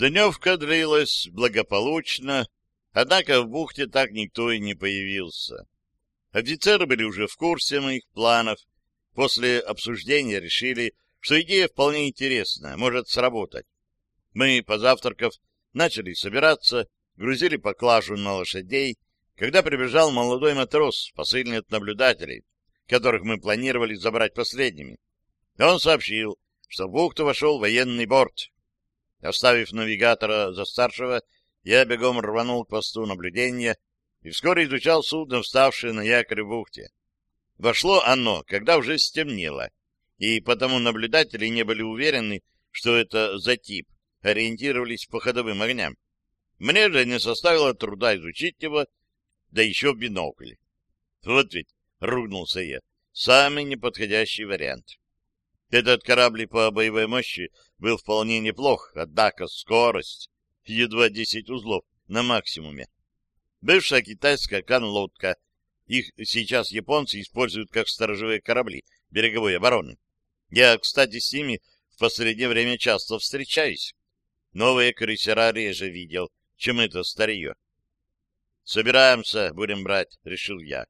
Дневка длилась благополучно, однако в бухте так никто и не появился. Офицеры были уже в курсе моих планов. После обсуждения решили, что идея вполне интересная, может сработать. Мы, позавтракав, начали собираться, грузили поклажу на лошадей, когда прибежал молодой матрос, посыльный от наблюдателей, которых мы планировали забрать последними. Он сообщил, что в бухту вошел военный борт. Оставив навигатора за старшего, я бегом рванул к посту наблюдения и вскоре изучал судно, вставшее на якоре в бухте. Вошло оно, когда уже стемнело, и потому наблюдатели не были уверены, что это за тип, ориентировались по ходовым огням. Мне же не составило труда изучить его, да еще бинокль. Вот ведь, ругнулся я, самый неподходящий вариант. Этот корабль по боевой мощи был вполне неплох, однако скорость едва 10 узлов на максимуме. Бывшая китайская канлодка, их сейчас японцы используют как сторожевые корабли береговой обороны. Я, кстати, с ними в последнее время часто встречаюсь. Новые крейсера реже видел, чем это старье. «Собираемся, будем брать», — решил я.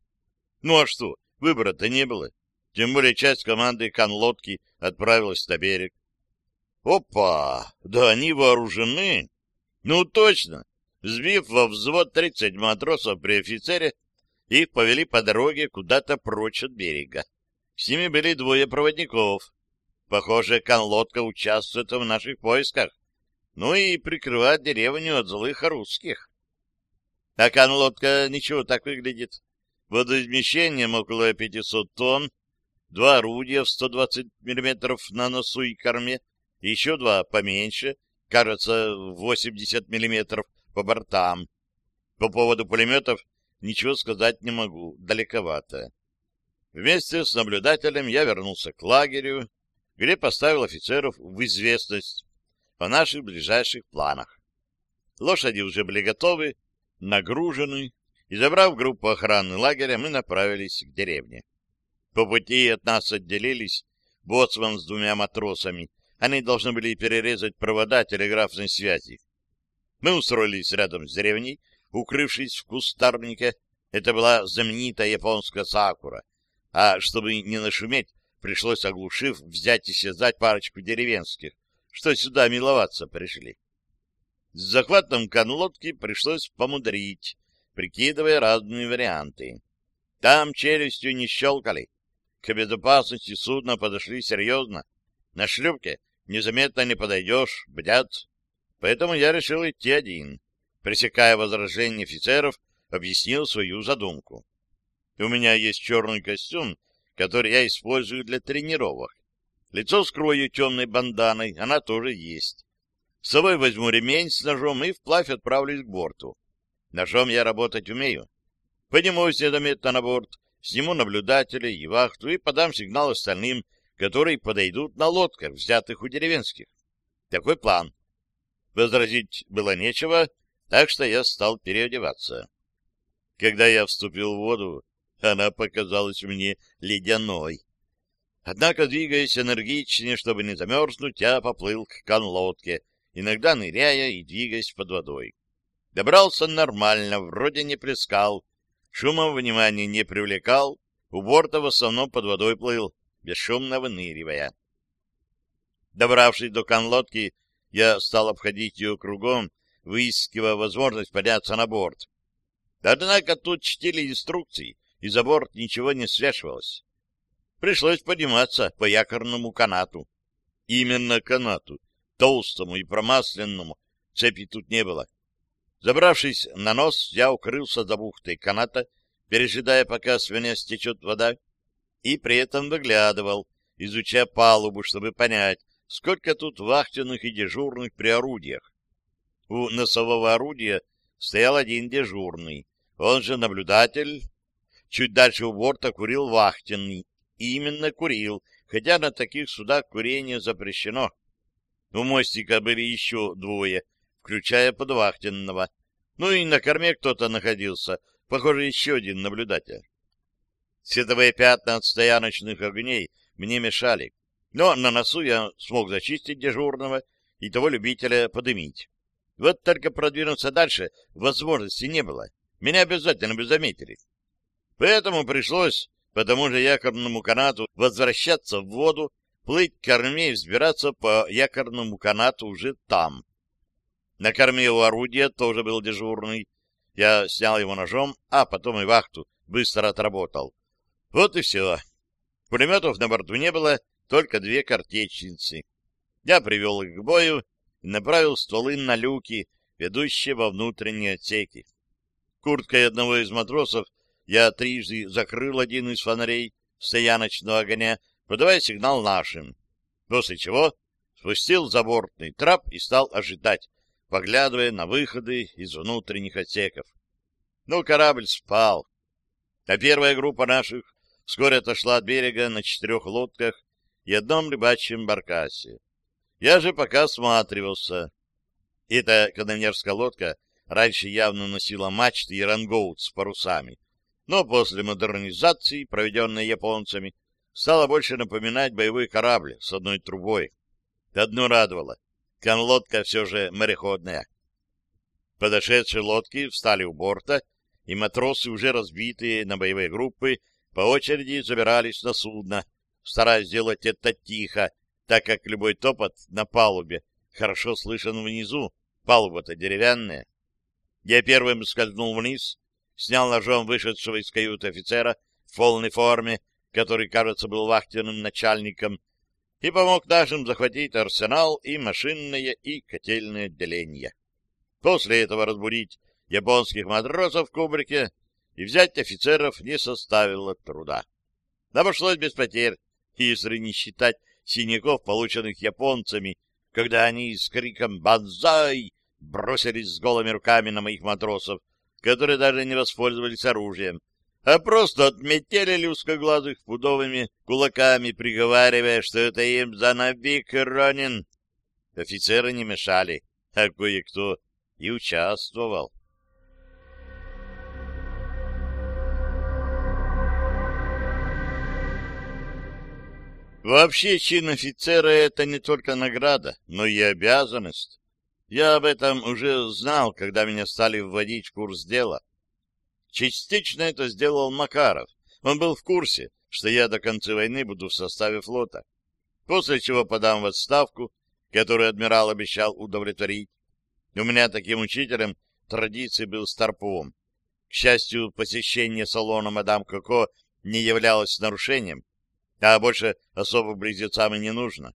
Ну а что, выбора-то не было. Тем более часть команды канлодки отправилась на берег. Опа! Да они вооружены! Ну точно! Сбив во взвод 30 матросов при офицере, их повели по дороге куда-то прочь от берега. С ними были двое проводников. Похоже, конлодка участвует в наших поисках. Ну и прикрывает деревню от злых русских. А конлодка ничего так выглядит. Водоизмещением около 500 тонн, два орудия в 120 мм на носу и корме, еще два поменьше, кажется, 80 мм по бортам. По поводу пулеметов ничего сказать не могу, далековато. Вместе с наблюдателем я вернулся к лагерю, где поставил офицеров в известность о наших ближайших планах. Лошади уже были готовы, нагружены, и, забрав группу охраны лагеря, мы направились к деревне. По пути от нас отделились боцман с двумя матросами. Они должны были перерезать провода телеграфной связи. Мы устроились рядом с деревней, укрывшись в кустарнике. Это была знаменитая японская сакура. А чтобы не нашуметь, пришлось, оглушив, взять и связать парочку деревенских, что сюда миловаться пришли. С захватом конлодки пришлось помудрить, прикидывая разные варианты. Там челюстью не щелкали. К безопасности судна подошли серьезно. На шлюпке незаметно не подойдешь, бдят. Поэтому я решил идти один. Пресекая возражения офицеров, объяснил свою задумку. У меня есть черный костюм, который я использую для тренировок. Лицо скрою темной банданой, она тоже есть. С собой возьму ремень с ножом и вплавь отправлюсь к борту. Ножом я работать умею. Поднимусь незаметно на борт, сниму наблюдателей и вахту и подам сигнал остальным, которые подойдут на лодках, взятых у деревенских. Такой план. Возразить было нечего, так что я стал переодеваться. Когда я вступил в воду, она показалась мне ледяной. Однако, двигаясь энергичнее, чтобы не замерзнуть, я поплыл к конлодке, иногда ныряя и двигаясь под водой. Добрался нормально, вроде не плескал, шумом внимания не привлекал, у борта в основном под водой плыл, бесшумно выныривая. Добравшись до конлодки, я стал обходить ее кругом, выискивая возможность подняться на борт. Однако тут чтили инструкции, и за борт ничего не свешивалось. Пришлось подниматься по якорному канату. Именно канату, толстому и промасленному, цепи тут не было. Забравшись на нос, я укрылся за бухтой каната, пережидая, пока свиня стечет вода, и при этом выглядывал, изучая палубу, чтобы понять, сколько тут вахтенных и дежурных при орудиях. У носового орудия стоял один дежурный, он же наблюдатель. Чуть дальше у борта курил вахтенный, и именно курил, хотя на таких судах курение запрещено. У мостика были еще двое, включая подвахтенного. Ну и на корме кто-то находился, похоже, еще один наблюдатель. Световые пятна от стояночных огней мне мешали, но на носу я смог зачистить дежурного и того любителя подымить. Вот только продвинуться дальше возможности не было. Меня обязательно бы заметили. Поэтому пришлось по тому же якорному канату возвращаться в воду, плыть к корме и взбираться по якорному канату уже там. На корме у орудия тоже был дежурный. Я снял его ножом, а потом и вахту быстро отработал. Вот и все. Пулеметов на борту не было, только две картечницы. Я привел их к бою и направил стволы на люки, ведущие во внутренние отсеки. Курткой одного из матросов я трижды закрыл один из фонарей стояночного огня, подавая сигнал нашим, после чего спустил забортный трап и стал ожидать, поглядывая на выходы из внутренних отсеков. Но корабль спал, а первая группа наших вскоре отошла от берега на четырех лодках и одном рыбачьем баркасе. Я же пока осматривался. Эта канонерская лодка раньше явно носила мачты и рангоут с парусами, но после модернизации, проведенной японцами, стала больше напоминать боевой корабль с одной трубой. Одно радовало Конлодка все же мореходная. Подошедшие лодки встали у борта, и матросы, уже разбитые на боевые группы, по очереди забирались на судно, стараясь сделать это тихо, так как любой топот на палубе хорошо слышен внизу, палуба-то деревянная. Я первым скользнул вниз, снял ножом вышедшего из каюты офицера в полной форме, который, кажется, был вахтенным начальником, и помог нашим захватить арсенал и машинное и котельное отделение. После этого разбудить японских матросов в кубрике и взять офицеров не составило труда. Обошлось без потерь, если не считать синяков, полученных японцами, когда они с криком «Бонзай!» бросились с голыми руками на моих матросов, которые даже не воспользовались оружием, а просто отметелили узкоглазых пудовыми кулаками, приговаривая, что это им за навик ранен. Офицеры не мешали, а кое-кто и участвовал. Вообще, чин офицера — это не только награда, но и обязанность. Я об этом уже знал, когда меня стали вводить в курс дела. Частично это сделал Макаров. Он был в курсе, что я до конца войны буду в составе флота. После чего подам в отставку, которую адмирал обещал удовлетворить. У меня таким учителем традиции был Старповым. К счастью, посещение салона мадам Коко не являлось нарушением, а больше особо близнецам и не нужно.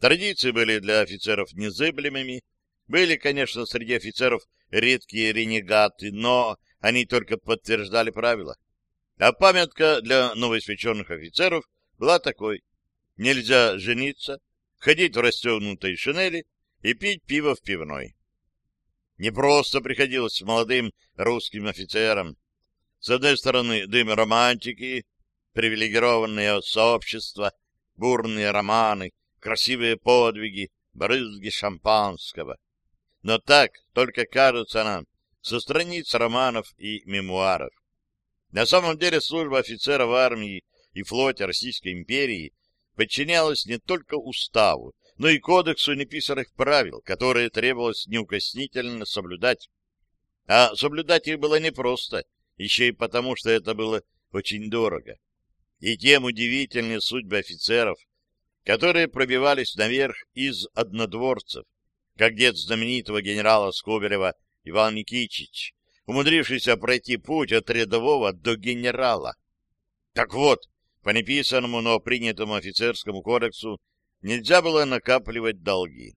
Традиции были для офицеров незыблемыми, были, конечно, среди офицеров редкие ренегаты, но они только подтверждали правила. А памятка для новоиспеченных офицеров была такой. Нельзя жениться, ходить в расстегнутой шинели и пить пиво в пивной. Не просто приходилось молодым русским офицерам. С одной стороны, дым романтики, привилегированное сообщество, бурные романы, красивые подвиги, брызги шампанского. Но так только кажется нам, со страниц романов и мемуаров. На самом деле служба офицера в армии и флоте Российской империи подчинялась не только уставу, но и кодексу неписанных правил, которые требовалось неукоснительно соблюдать. А соблюдать их было непросто, еще и потому, что это было очень дорого. И тем удивительнее судьбы офицеров, которые пробивались наверх из однодворцев, как дед знаменитого генерала Скобелева Иван Никитич, умудрившийся пройти путь от рядового до генерала. Так вот, по неписанному, но принятому офицерскому кодексу нельзя было накапливать долги.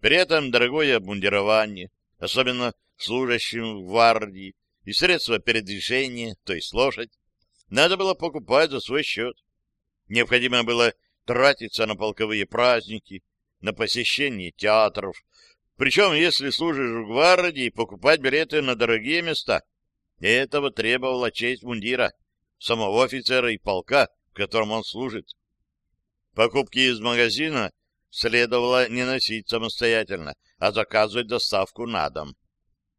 При этом дорогое обмундирование, особенно служащим в гвардии, и средства передвижения, то есть лошадь, надо было покупать за свой счет. Необходимо было тратиться на полковые праздники, на посещение театров, причем, если служишь в гвардии, покупать билеты на дорогие места. Этого требовала честь мундира, самого офицера и полка, в котором он служит. Покупки из магазина следовало не носить самостоятельно, а заказывать доставку на дом.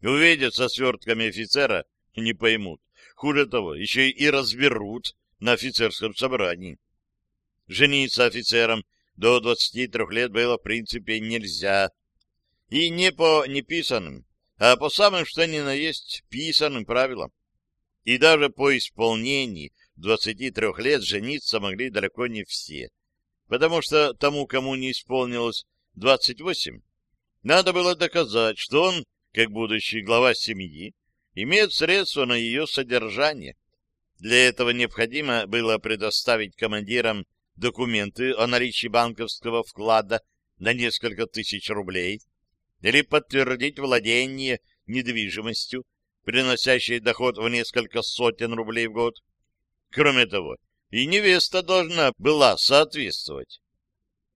Увидят со свертками офицера не поймут. Хуже того, еще и разберут на офицерском собрании. Жениться офицером до 23 лет было в принципе нельзя, И не по неписанным, а по самым что ни на есть писанным правилам. И даже по исполнении 23 лет жениться могли далеко не все, потому что тому, кому не исполнилось 28, надо было доказать, что он, как будущий глава семьи, имеет средства на ее содержание. Для этого необходимо было предоставить командирам документы о наличии банковского вклада на несколько тысяч рублей или подтвердить владение недвижимостью, приносящей доход в несколько сотен рублей в год. Кроме того, и невеста должна была соответствовать.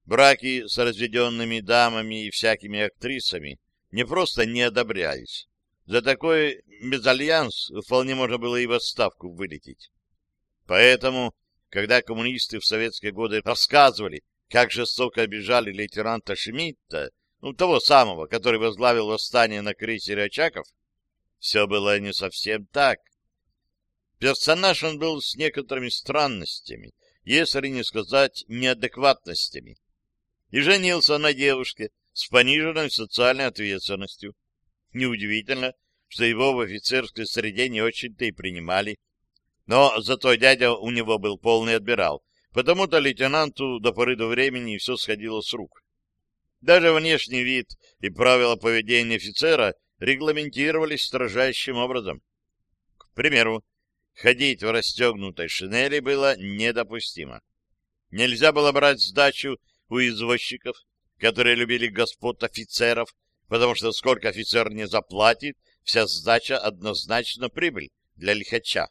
Браки с разведенными дамами и всякими актрисами не просто не одобрялись. За такой мезальянс вполне можно было и в отставку вылететь. Поэтому, когда коммунисты в советские годы рассказывали, как жестоко обижали лейтенанта Шмидта, ну, того самого, который возглавил восстание на крейсере Очаков, все было не совсем так. Персонаж он был с некоторыми странностями, если не сказать неадекватностями. И женился на девушке с пониженной социальной ответственностью. Неудивительно, что его в офицерской среде не очень-то и принимали. Но зато дядя у него был полный адмирал, потому-то лейтенанту до поры до времени все сходило с рук. Даже внешний вид и правила поведения офицера регламентировались строжайшим образом. К примеру, ходить в расстегнутой шинели было недопустимо. Нельзя было брать сдачу у извозчиков, которые любили господ офицеров, потому что сколько офицер не заплатит, вся сдача однозначно прибыль для лихача.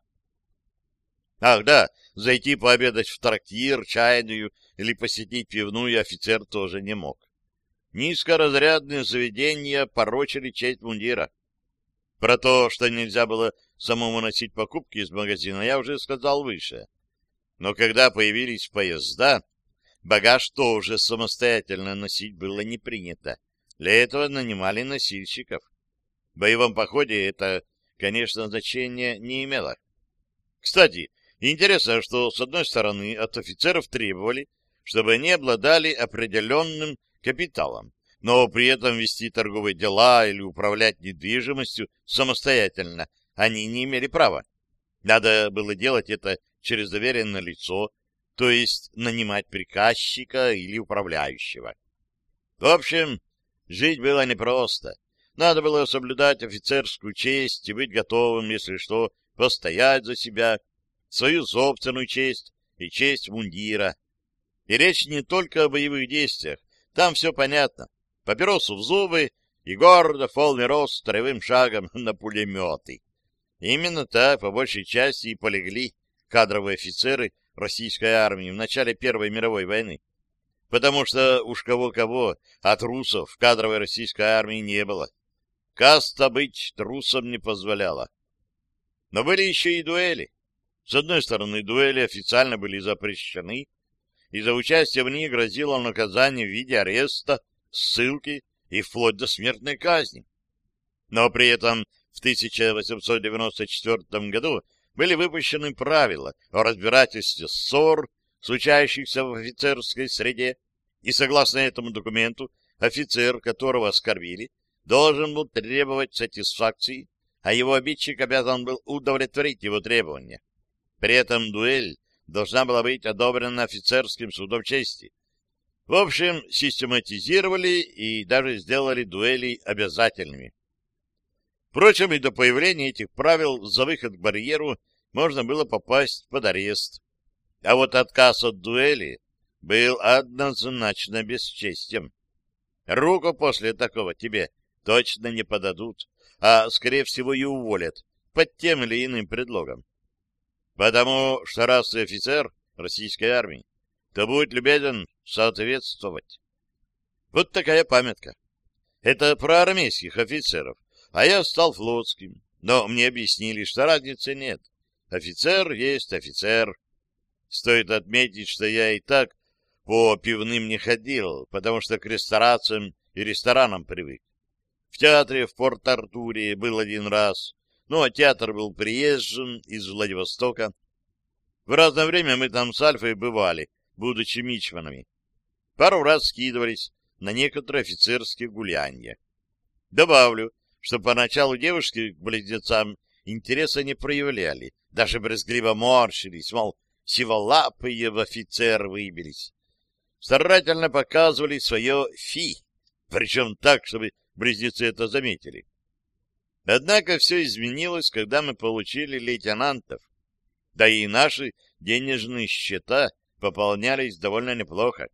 Ах, да, зайти пообедать в трактир, чайную или посетить пивную офицер тоже не мог. Низкоразрядные заведения порочили честь мундира. Про то, что нельзя было самому носить покупки из магазина, я уже сказал выше. Но когда появились поезда, багаж тоже самостоятельно носить было не принято. Для этого нанимали носильщиков. В боевом походе это, конечно, значения не имело. Кстати, интересно, что, с одной стороны, от офицеров требовали, чтобы они обладали определенным капиталом, но при этом вести торговые дела или управлять недвижимостью самостоятельно они не имели права. Надо было делать это через доверенное лицо, то есть нанимать приказчика или управляющего. В общем, жить было непросто. Надо было соблюдать офицерскую честь и быть готовым, если что, постоять за себя, свою собственную честь и честь мундира. И речь не только о боевых действиях, там все понятно. Папиросу в зубы и гордо, полный рост, строевым шагом на пулеметы. Именно так, по большей части, и полегли кадровые офицеры российской армии в начале Первой мировой войны. Потому что уж кого-кого, а трусов в кадровой российской армии не было. Каста быть трусом не позволяла. Но были еще и дуэли. С одной стороны, дуэли официально были запрещены, и за участие в них грозило наказание в виде ареста, ссылки и вплоть до смертной казни. Но при этом в 1894 году были выпущены правила о разбирательстве ссор, случающихся в офицерской среде, и согласно этому документу офицер, которого оскорбили, должен был требовать сатисфакции, а его обидчик обязан был удовлетворить его требования. При этом дуэль должна была быть одобрена офицерским судом чести. В общем, систематизировали и даже сделали дуэли обязательными. Впрочем, и до появления этих правил за выход к барьеру можно было попасть под арест. А вот отказ от дуэли был однозначно бесчестием. Руку после такого тебе точно не подадут, а, скорее всего, и уволят под тем или иным предлогом. Потому что раз ты офицер российской армии, то будь любезен соответствовать. Вот такая памятка. Это про армейских офицеров, а я стал флотским. Но мне объяснили, что разницы нет. Офицер есть офицер. Стоит отметить, что я и так по пивным не ходил, потому что к ресторациям и ресторанам привык. В театре в Порт-Артуре был один раз, ну, а театр был приезжен из Владивостока. В разное время мы там с Альфой бывали, будучи мичманами. Пару раз скидывались на некоторые офицерские гулянья. Добавлю, что поначалу девушки к близнецам интереса не проявляли, даже брезгливо морщились, мол, сиволапые в офицер выбились. Старательно показывали свое фи, причем так, чтобы близнецы это заметили. Однако все изменилось, когда мы получили лейтенантов. Да и наши денежные счета пополнялись довольно неплохо,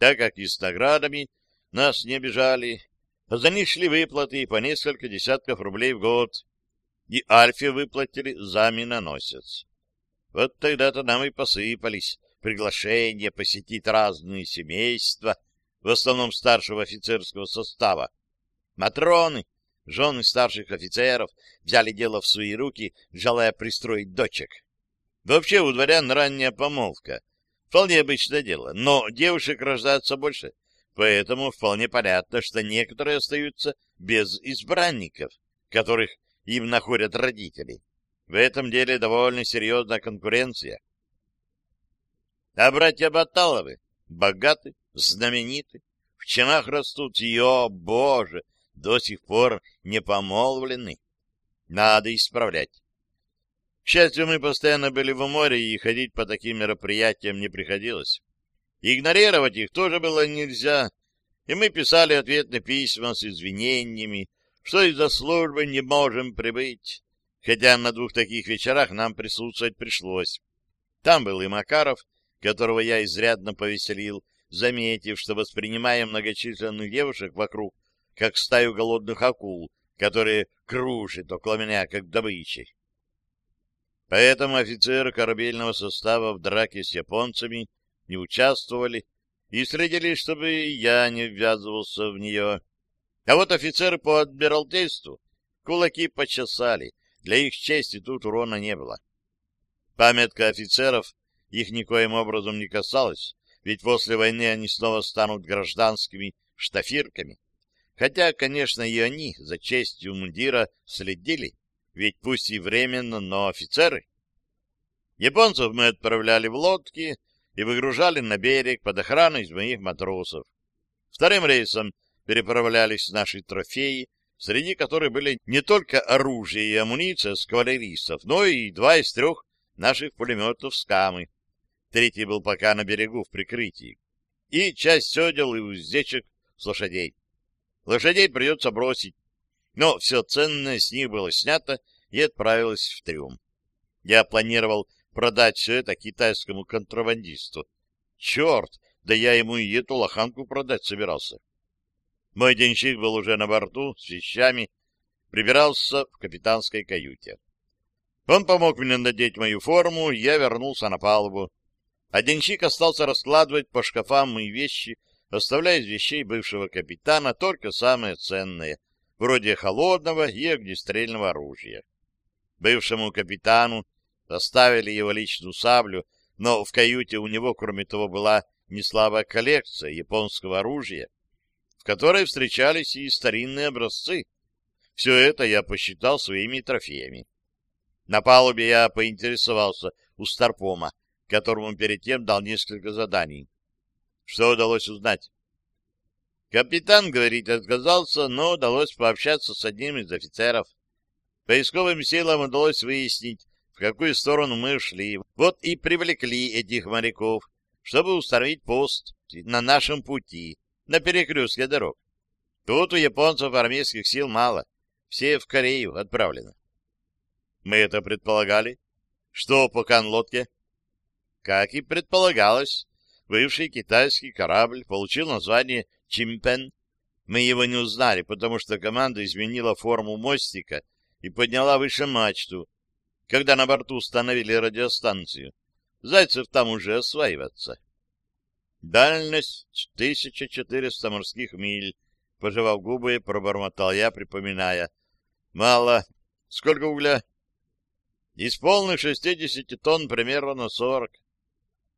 так как и с наградами нас не обижали, за них шли выплаты по несколько десятков рублей в год, и Альфе выплатили за миноносец. Вот тогда-то нам и посыпались приглашения посетить разные семейства, в основном старшего офицерского состава. Матроны, жены старших офицеров, взяли дело в свои руки, желая пристроить дочек. Вообще у дворян ранняя помолвка. Вполне обычное дело, но девушек рождается больше, поэтому вполне понятно, что некоторые остаются без избранников, которых им находят родители. В этом деле довольно серьезная конкуренция. А братья Баталовы богаты, знамениты, в чинах растут, и, о, боже, до сих пор не помолвлены. Надо исправлять. К счастью, мы постоянно были в море, и ходить по таким мероприятиям не приходилось. Игнорировать их тоже было нельзя, и мы писали ответные письма с извинениями, что из-за службы не можем прибыть, хотя на двух таких вечерах нам присутствовать пришлось. Там был и Макаров, которого я изрядно повеселил, заметив, что воспринимаем многочисленных девушек вокруг как стаю голодных акул, которые кружат около меня, как добычи. Поэтому офицеры корабельного состава в драке с японцами не участвовали и следили, чтобы я не ввязывался в нее. А вот офицеры по Адмиралтейству кулаки почесали, для их чести тут урона не было. Памятка офицеров их никоим образом не касалась, ведь после войны они снова станут гражданскими штафирками. Хотя, конечно, и они за честью мундира следили, ведь пусть и временно, но офицеры. Японцев мы отправляли в лодки и выгружали на берег под охраной из моих матросов. Вторым рейсом переправлялись наши трофеи, среди которых были не только оружие и амуниция с кавалеристов, но и два из трех наших пулеметов «Скамы». Третий был пока на берегу в прикрытии. И часть седел и уздечек с лошадей. Лошадей придется бросить, но все ценное с них было снято и отправилось в трюм. Я планировал продать все это китайскому контрабандисту. Черт, да я ему и эту лоханку продать собирался. Мой денщик был уже на борту с вещами, прибирался в капитанской каюте. Он помог мне надеть мою форму, я вернулся на палубу. А денщик остался раскладывать по шкафам мои вещи, оставляя из вещей бывшего капитана только самое ценное, вроде холодного и огнестрельного оружия. Бывшему капитану оставили его личную саблю, но в каюте у него, кроме того, была неслабая коллекция японского оружия, в которой встречались и старинные образцы. Все это я посчитал своими трофеями. На палубе я поинтересовался у Старпома, которому перед тем дал несколько заданий. Что удалось узнать? Капитан, говорит, отказался, но удалось пообщаться с одним из офицеров. Поисковым силам удалось выяснить, в какую сторону мы ушли. Вот и привлекли этих моряков, чтобы установить пост на нашем пути, на перекрестке дорог. Тут у японцев армейских сил мало, все в Корею отправлены. Мы это предполагали. Что по канлодке? Как и предполагалось, Бывший китайский корабль получил название «Чимпен». Мы его не узнали, потому что команда изменила форму мостика и подняла выше мачту, когда на борту установили радиостанцию. Зайцев там уже осваиваться. Дальность 1400 морских миль. Пожевав губы, пробормотал я, припоминая. Мало. Сколько угля? Из полных 60 тонн примерно на 40.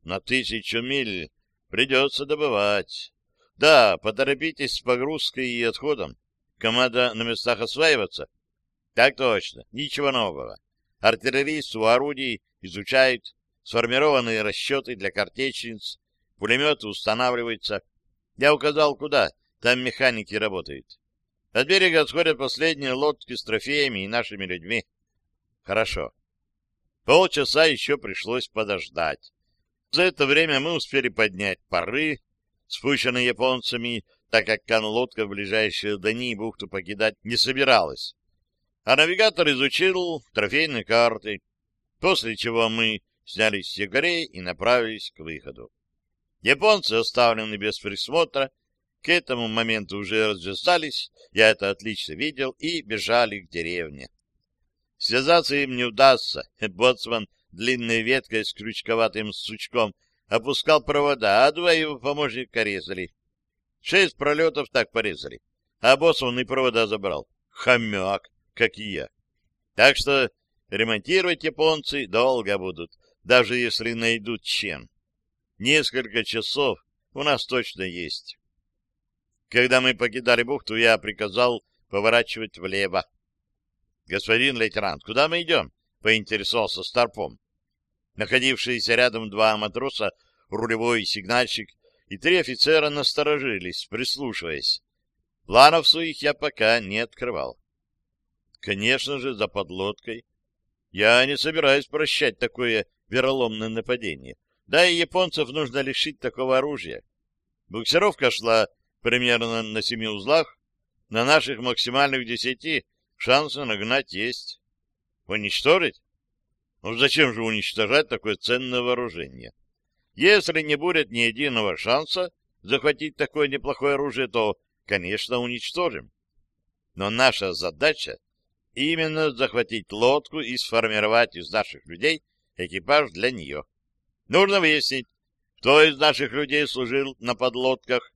На тысячу миль придется добывать. Да, поторопитесь с погрузкой и отходом. Команда на местах осваиваться? Так точно, ничего нового. Артиллеристы у орудий изучают, сформированные расчеты для картечниц, пулеметы устанавливаются. Я указал, куда, там механики работают. От берега отходят последние лодки с трофеями и нашими людьми. Хорошо. Полчаса еще пришлось подождать. За это время мы успели поднять пары, спущенные японцами, так как канлодка в ближайшие дни бухту покидать не собиралась. А навигатор изучил трофейные карты, после чего мы снялись с якорей и направились к выходу. Японцы, оставленные без присмотра, к этому моменту уже развязались, я это отлично видел, и бежали к деревне. Связаться им не удастся. Боцман длинной веткой с крючковатым сучком опускал провода, а два его помощника резали. Шесть пролетов так порезали, а боцман и провода забрал. Хомяк, как и я. Так что ремонтировать японцы долго будут, даже если найдут чем. Несколько часов у нас точно есть. Когда мы покидали бухту, я приказал поворачивать влево. — Господин лейтенант, куда мы идем? — поинтересовался Старпом. Находившиеся рядом два матроса, рулевой сигнальщик и три офицера насторожились, прислушиваясь. Планов своих я пока не открывал. Конечно же, за подлодкой. Я не собираюсь прощать такое вероломное нападение. Да и японцев нужно лишить такого оружия. Буксировка шла примерно на семи узлах, на наших максимальных десяти шансы нагнать есть. Уничтожить? Ну зачем же уничтожать такое ценное вооружение? Если не будет ни единого шанса захватить такое неплохое оружие, то, конечно, уничтожим. Но наша задача именно захватить лодку и сформировать из наших людей экипаж для нее. Нужно выяснить, кто из наших людей служил на подлодках,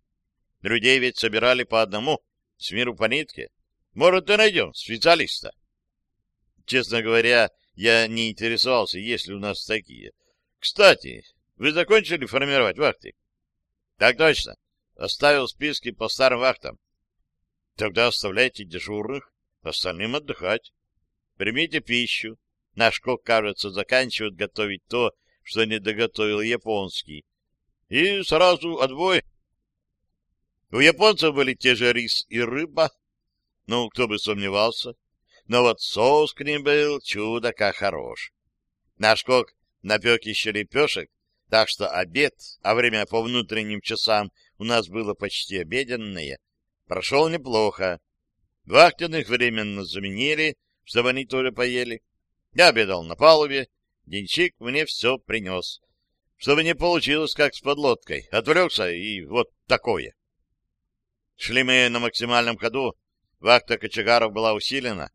Людей ведь собирали по одному, с миру по нитке. Может, и найдем специалиста. Честно говоря, я не интересовался, есть ли у нас такие. Кстати, вы закончили формировать вахты? Так точно. Оставил списки по старым вахтам. Тогда оставляйте дежурных, остальным отдыхать. Примите пищу. Наш кок, кажется, заканчивает готовить то, что не доготовил японский. И сразу отбой. У японцев были те же рис и рыба. Ну, кто бы сомневался. Но вот соус к ним был чудо как хорош. Наш кок напек еще лепешек, так что обед, а время по внутренним часам у нас было почти обеденное, прошел неплохо. Вахтенных временно заменили, чтобы они тоже поели. Я обедал на палубе, денщик мне все принес. Чтобы не получилось, как с подлодкой. Отвлекся, и вот такое. Шли мы на максимальном ходу, вахта кочегаров была усилена.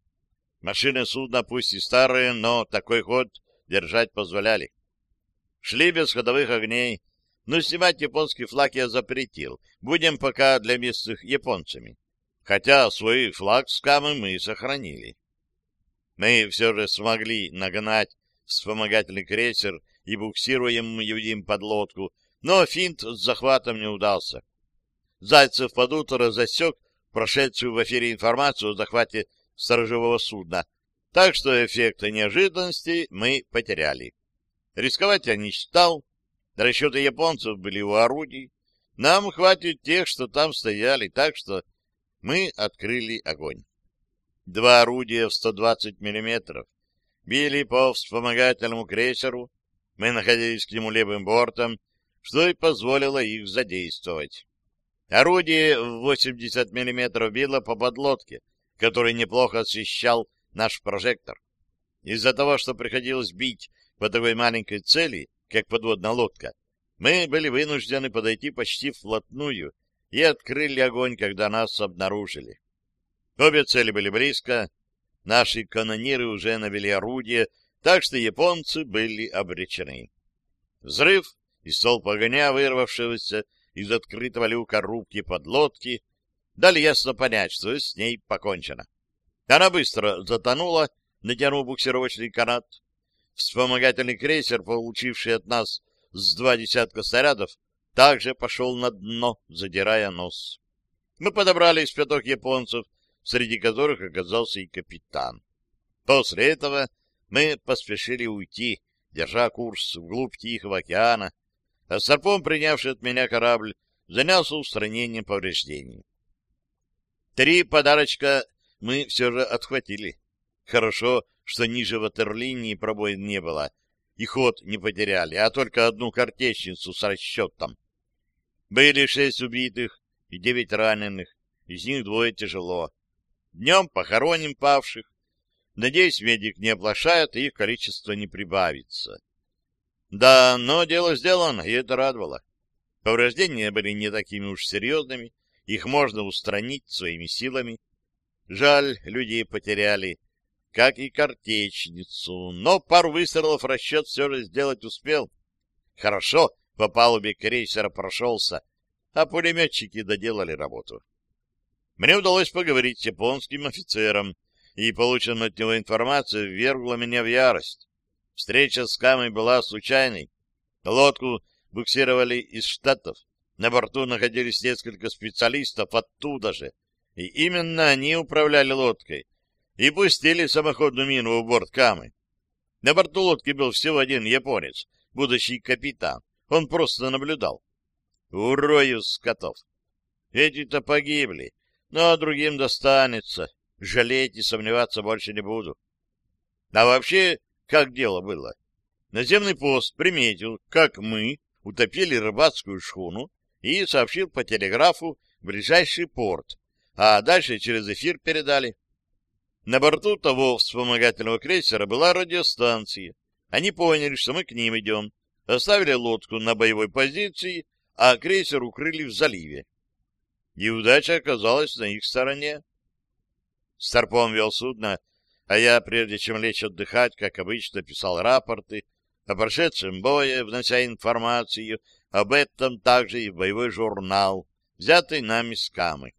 Машины судна пусть и старые, но такой ход держать позволяли. Шли без ходовых огней, но снимать японский флаг я запретил. Будем пока для местных японцами. Хотя свой флаг с камы мы сохранили. Мы все же смогли нагнать вспомогательный крейсер и буксируемую им подлодку, но финт с захватом не удался. Зайцев под утро засек прошедшую в эфире информацию о захвате сторожевого судна, так что эффекта неожиданности мы потеряли. Рисковать я не стал, расчеты японцев были у орудий, нам хватит тех, что там стояли, так что мы открыли огонь. Два орудия в 120 миллиметров били по вспомогательному крейсеру, мы находились к нему левым бортом, что и позволило их задействовать. Орудие в 80 мм било по подлодке, который неплохо освещал наш прожектор. Из-за того, что приходилось бить по такой маленькой цели, как подводная лодка, мы были вынуждены подойти почти вплотную и открыли огонь, когда нас обнаружили. Обе цели были близко, наши канониры уже навели орудие, так что японцы были обречены. Взрыв и столб огня, вырвавшегося из открытого люка рубки подлодки, дали ясно понять, что с ней покончено. Она быстро затонула, натянув буксировочный канат. Вспомогательный крейсер, получивший от нас с два десятка снарядов, также пошел на дно, задирая нос. Мы подобрали из пяток японцев, среди которых оказался и капитан. После этого мы поспешили уйти, держа курс вглубь Тихого океана, а Старпом, принявший от меня корабль, занялся устранением повреждений. Три подарочка мы все же отхватили. Хорошо, что ниже ватерлинии пробоин не было, и ход не потеряли, а только одну картечницу с расчетом. Были шесть убитых и девять раненых, из них двое тяжело. Днем похороним павших. Надеюсь, медик не оплошает, и их количество не прибавится. Да, но дело сделано, и это радовало. Повреждения были не такими уж серьезными, их можно устранить своими силами. Жаль, людей потеряли, как и картечницу, но пару выстрелов расчет все же сделать успел. Хорошо по палубе крейсера прошелся, а пулеметчики доделали работу. Мне удалось поговорить с японским офицером, и полученная от него информация ввергла меня в ярость. Встреча с Камой была случайной. Лодку буксировали из Штатов. На борту находились несколько специалистов оттуда же. И именно они управляли лодкой и пустили самоходную мину в борт Камы. На борту лодки был всего один японец, будущий капитан. Он просто наблюдал. Урою скотов! Эти-то погибли, но другим достанется. Жалеть и сомневаться больше не буду. А вообще, как дело было? Наземный пост приметил, как мы утопили рыбацкую шхуну и сообщил по телеграфу ближайший порт, а дальше через эфир передали. На борту того вспомогательного крейсера была радиостанция. Они поняли, что мы к ним идем, оставили лодку на боевой позиции, а крейсер укрыли в заливе. И удача оказалась на их стороне. Старпом вел судно, а я, прежде чем лечь отдыхать, как обычно, писал рапорты о прошедшем бое, внося информацию об этом также и боевой журнал, взятый нами с Камы.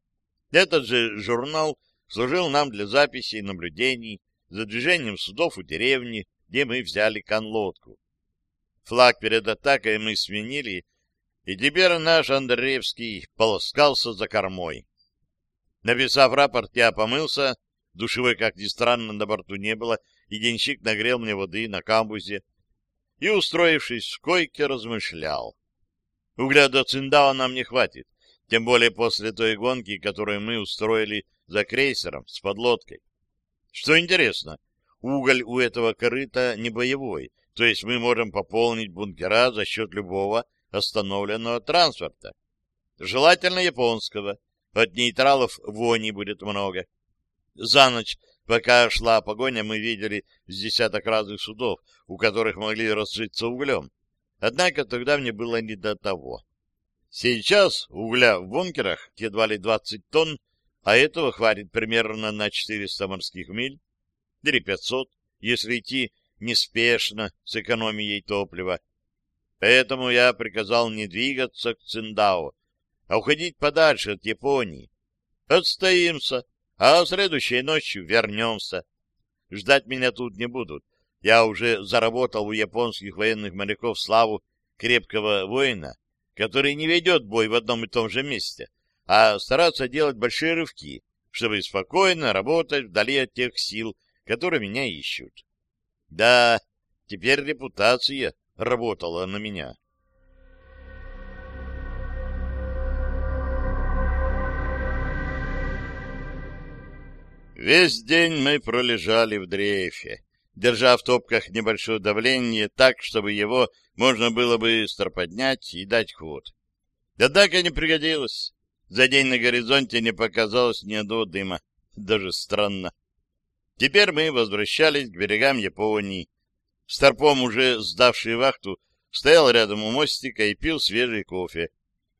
Этот же журнал служил нам для записей наблюдений за движением судов у деревни, где мы взяли конлодку. Флаг перед атакой мы сменили, и теперь наш Андреевский полоскался за кормой. Написав рапорт, я помылся, душевой, как ни странно, на борту не было, и денщик нагрел мне воды на камбузе, и, устроившись в койке, размышлял. Угля до Циндау нам не хватит, тем более после той гонки, которую мы устроили за крейсером с подлодкой. Что интересно, уголь у этого корыта не боевой, то есть мы можем пополнить бункера за счет любого остановленного транспорта. Желательно японского. От нейтралов вони будет много. За ночь, пока шла погоня, мы видели с десяток разных судов, у которых могли разжиться углем. Однако тогда мне было не до того. Сейчас угля в бункерах едва ли 20 тонн, а этого хватит примерно на 400 морских миль, или 500, если идти неспешно, с экономией топлива. Поэтому я приказал не двигаться к Циндао, а уходить подальше от Японии. Отстоимся, а следующей ночью вернемся. Ждать меня тут не будут. Я уже заработал у японских военных моряков славу крепкого воина, который не ведет бой в одном и том же месте, а старается делать большие рывки, чтобы спокойно работать вдали от тех сил, которые меня ищут. Да, теперь репутация работала на меня. Весь день мы пролежали в дрейфе, держа в топках небольшое давление так, чтобы его можно было быстро поднять и дать ход. Однако не пригодилось. За день на горизонте не показалось ни одного дыма. Даже странно. Теперь мы возвращались к берегам Японии, Старпом, уже сдавший вахту, стоял рядом у мостика и пил свежий кофе.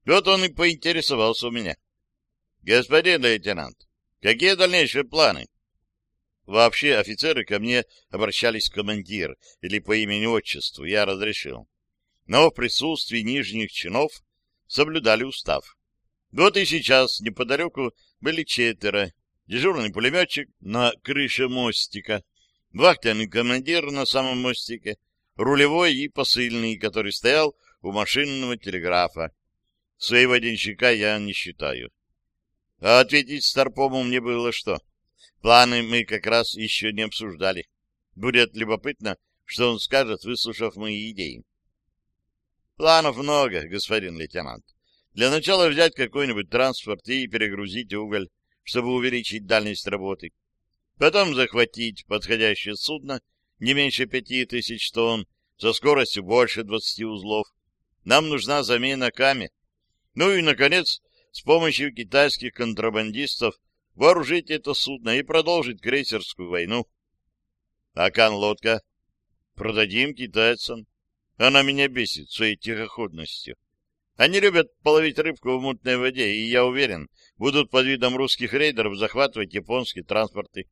Вот он и поинтересовался у меня. — Господин лейтенант, какие дальнейшие планы? Вообще офицеры ко мне обращались командир или по имени-отчеству, я разрешил. Но в присутствии нижних чинов соблюдали устав. Вот и сейчас неподалеку были четверо. Дежурный пулеметчик на крыше мостика, вахтенный командир на самом мостике, рулевой и посыльный, который стоял у машинного телеграфа. Своего денщика я не считаю. А ответить Старпому мне было что? Планы мы как раз еще не обсуждали. Будет любопытно, что он скажет, выслушав мои идеи. Планов много, господин лейтенант. Для начала взять какой-нибудь транспорт и перегрузить уголь, чтобы увеличить дальность работы. Потом захватить подходящее судно не меньше пяти тысяч тонн со скоростью больше двадцати узлов. Нам нужна замена Ками. Ну и, наконец, с помощью китайских контрабандистов вооружить это судно и продолжить крейсерскую войну. А кан-лодка? Продадим китайцам. Она меня бесит своей тихоходностью. Они любят половить рыбку в мутной воде, и, я уверен, будут под видом русских рейдеров захватывать японские транспорты.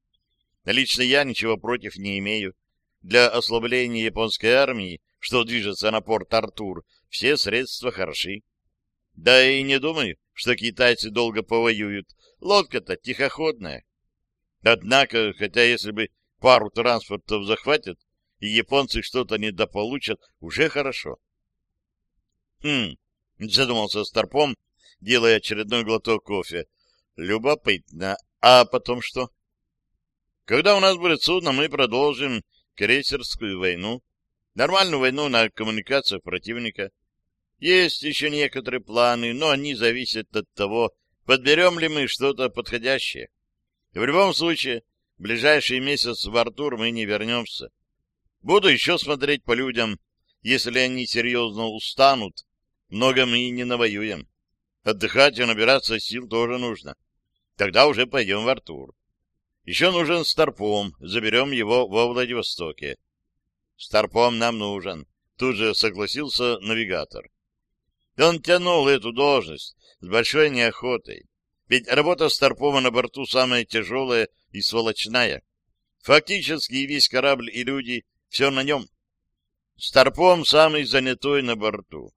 Лично я ничего против не имею. Для ослабления японской армии, что движется на порт Артур, все средства хороши. Да и не думаю, что китайцы долго повоюют. Лодка-то тихоходная. Однако, хотя если бы пару транспортов захватят, и японцы что-то недополучат, уже хорошо. Хм, задумался Старпом, делая очередной глоток кофе. Любопытно. А потом что? Когда у нас будет судно, мы продолжим крейсерскую войну. Нормальную войну на коммуникациях противника. Есть еще некоторые планы, но они зависят от того, подберем ли мы что-то подходящее. В любом случае, в ближайший месяц в Артур мы не вернемся. Буду еще смотреть по людям. Если они серьезно устанут, много мы и не навоюем. Отдыхать и набираться сил тоже нужно. Тогда уже пойдем в Артур. Еще нужен Старпом, заберем его во Владивостоке. Старпом нам нужен. Тут же согласился навигатор. Он тянул эту должность с большой неохотой. Ведь работа Старпома на борту самая тяжелая и сволочная. Фактически весь корабль и люди — все на нем. Старпом самый занятой на борту.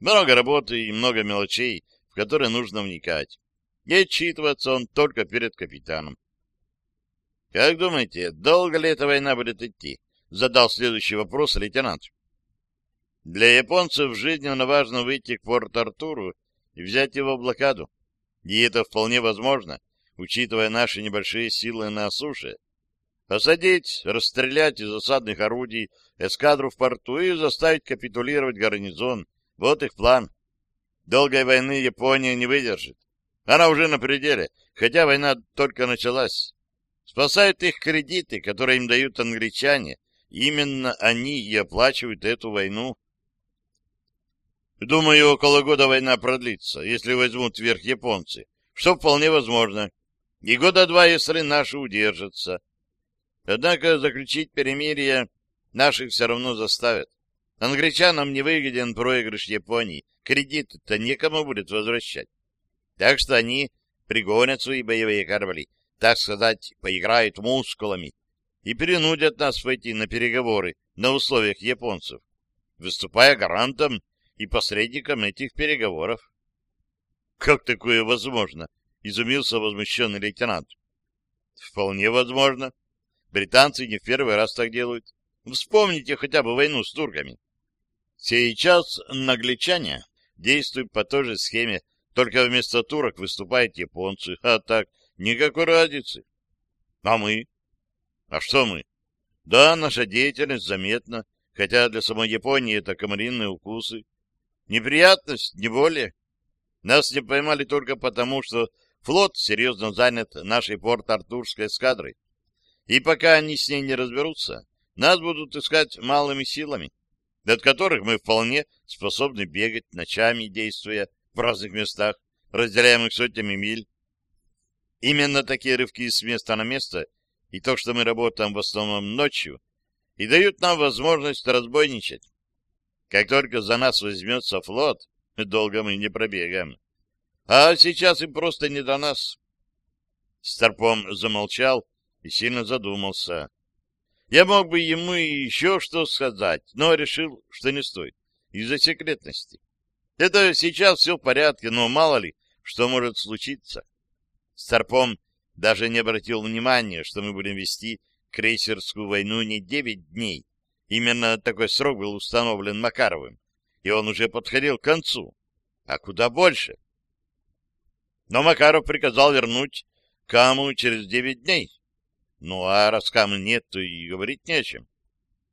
Много работы и много мелочей, в которые нужно вникать. И отчитываться он только перед капитаном. — Как думаете, долго ли эта война будет идти? — задал следующий вопрос лейтенант. Для японцев жизненно важно выйти к Порт-Артуру и взять его в блокаду. И это вполне возможно, учитывая наши небольшие силы на суше. Посадить, расстрелять из осадных орудий эскадру в порту и заставить капитулировать гарнизон. Вот их план. Долгой войны Япония не выдержит. Она уже на пределе, хотя война только началась. Спасают их кредиты, которые им дают англичане. Именно они и оплачивают эту войну. Думаю, около года война продлится, если возьмут вверх японцы, что вполне возможно. И года два, если наши удержатся. Однако заключить перемирие наших все равно заставят. Англичанам не выгоден проигрыш Японии. Кредиты-то некому будет возвращать. Так что они пригонят свои боевые корабли, так сказать, поиграют мускулами и перенудят нас войти на переговоры на условиях японцев, выступая гарантом и посредником этих переговоров. — Как такое возможно? — изумился возмущенный лейтенант. — Вполне возможно. Британцы не в первый раз так делают. Вспомните хотя бы войну с турками. Сейчас англичане действуют по той же схеме, только вместо турок выступают японцы, а так никакой разницы. А мы? А что мы? Да, наша деятельность заметна, хотя для самой Японии это комариные укусы. Неприятность, не более. Нас не поймали только потому, что флот серьезно занят нашей порт-артурской эскадрой. И пока они с ней не разберутся, нас будут искать малыми силами, от которых мы вполне способны бегать ночами, действуя в разных местах, разделяемых сотнями миль. Именно такие рывки с места на место и то, что мы работаем в основном ночью, и дают нам возможность разбойничать. Как только за нас возьмется флот, долго мы не пробегаем. А сейчас им просто не до нас. Старпом замолчал и сильно задумался. Я мог бы ему еще что сказать, но решил, что не стоит, из-за секретности. Это сейчас все в порядке, но мало ли, что может случиться. Старпом даже не обратил внимания, что мы будем вести крейсерскую войну не девять дней, Именно такой срок был установлен Макаровым, и он уже подходил к концу, а куда больше. Но Макаров приказал вернуть Каму через девять дней. Ну, а раз Камы нет, то и говорить не о чем.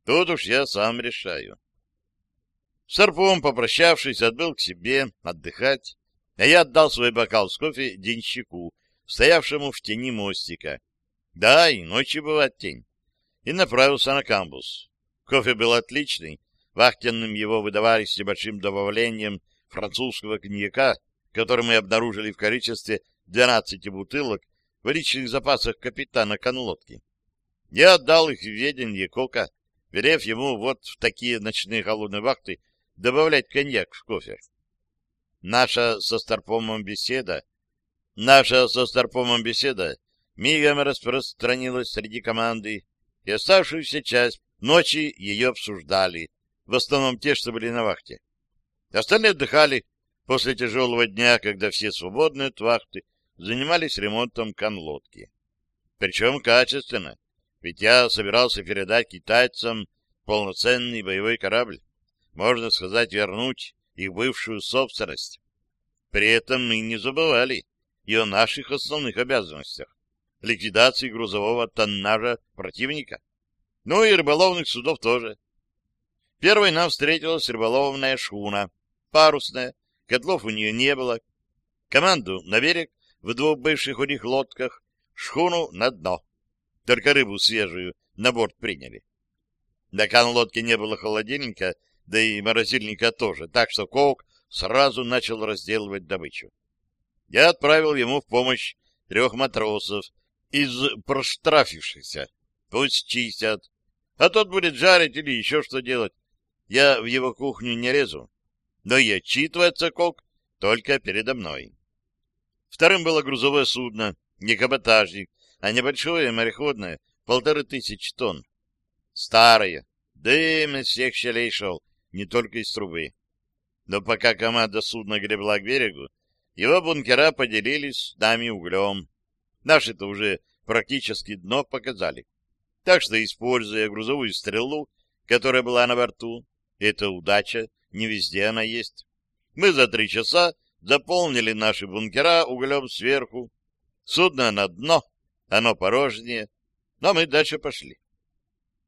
Тут уж я сам решаю. С Арпом, попрощавшись, отбыл к себе отдыхать, а я отдал свой бокал с кофе денщику, стоявшему в тени мостика. Да, и ночью бывает тень. И направился на камбус. Кофе был отличный, вахтенным его выдавали с небольшим добавлением французского коньяка, который мы обнаружили в количестве 12 бутылок в личных запасах капитана конлодки. Я отдал их в ведение Кока, велев ему вот в такие ночные холодные вахты добавлять коньяк в кофе. Наша со Старпомом беседа, наша со Старпомом беседа мигом распространилась среди команды, и оставшуюся часть ночи ее обсуждали, в основном те, что были на вахте. Остальные отдыхали после тяжелого дня, когда все свободные от вахты занимались ремонтом конлодки. Причем качественно, ведь я собирался передать китайцам полноценный боевой корабль, можно сказать, вернуть их бывшую собственность. При этом мы не забывали и о наших основных обязанностях — ликвидации грузового тоннажа противника. Ну и рыболовных судов тоже. Первой нам встретилась рыболовная шхуна, парусная, котлов у нее не было. Команду на берег в двух бывших у них лодках, шхуну на дно. Только рыбу свежую на борт приняли. На кан-лодке не было холодильника, да и морозильника тоже, так что Коук сразу начал разделывать добычу. Я отправил ему в помощь трех матросов из проштрафившихся. Пусть чистят. А тот будет жарить или еще что делать. Я в его кухню не лезу, но и отчитывается Кок только передо мной. Вторым было грузовое судно, не каботажник, а небольшое мореходное, полторы тысячи тонн. Старое, дым из всех щелей шел, не только из трубы. Но пока команда судна гребла к берегу, его бункера поделились с нами углем. Наши-то уже практически дно показали. Так что, используя грузовую стрелу, которая была на борту, это удача, не везде она есть. Мы за три часа заполнили наши бункера углем сверху. Судно на дно, оно порожнее, но мы дальше пошли.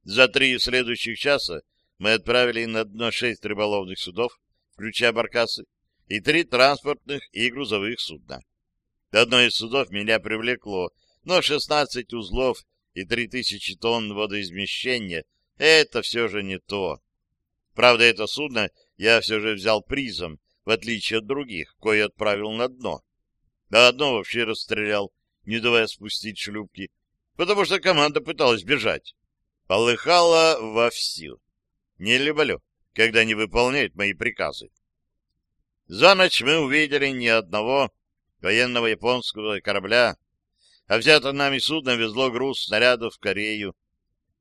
За три следующих часа мы отправили на дно шесть рыболовных судов, включая баркасы, и три транспортных и грузовых судна. Одно из судов меня привлекло, но 16 узлов и 3000 тонн водоизмещения — это все же не то. Правда, это судно я все же взял призом, в отличие от других, кое отправил на дно. А одно вообще расстрелял, не давая спустить шлюпки, потому что команда пыталась бежать. Полыхала вовсю. Не люблю, когда не выполняют мои приказы. За ночь мы увидели ни одного военного японского корабля, а взято нами судно везло груз снарядов в Корею.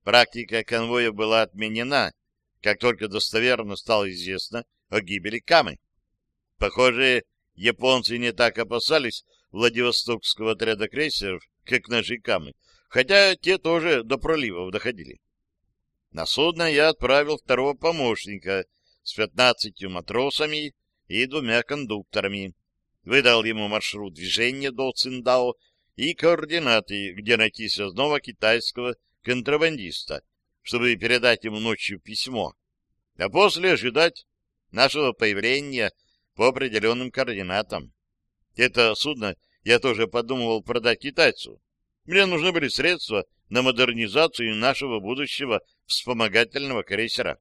Практика конвоя была отменена, как только достоверно стало известно о гибели Камы. Похоже, японцы не так опасались Владивостокского отряда крейсеров, как наши Камы, хотя те тоже до проливов доходили. На судно я отправил второго помощника с пятнадцатью матросами и двумя кондукторами. Выдал ему маршрут движения до Циндао и координаты, где найти связного китайского контрабандиста, чтобы передать ему ночью письмо, а после ожидать нашего появления по определенным координатам. Это судно я тоже подумывал продать китайцу. Мне нужны были средства на модернизацию нашего будущего вспомогательного крейсера.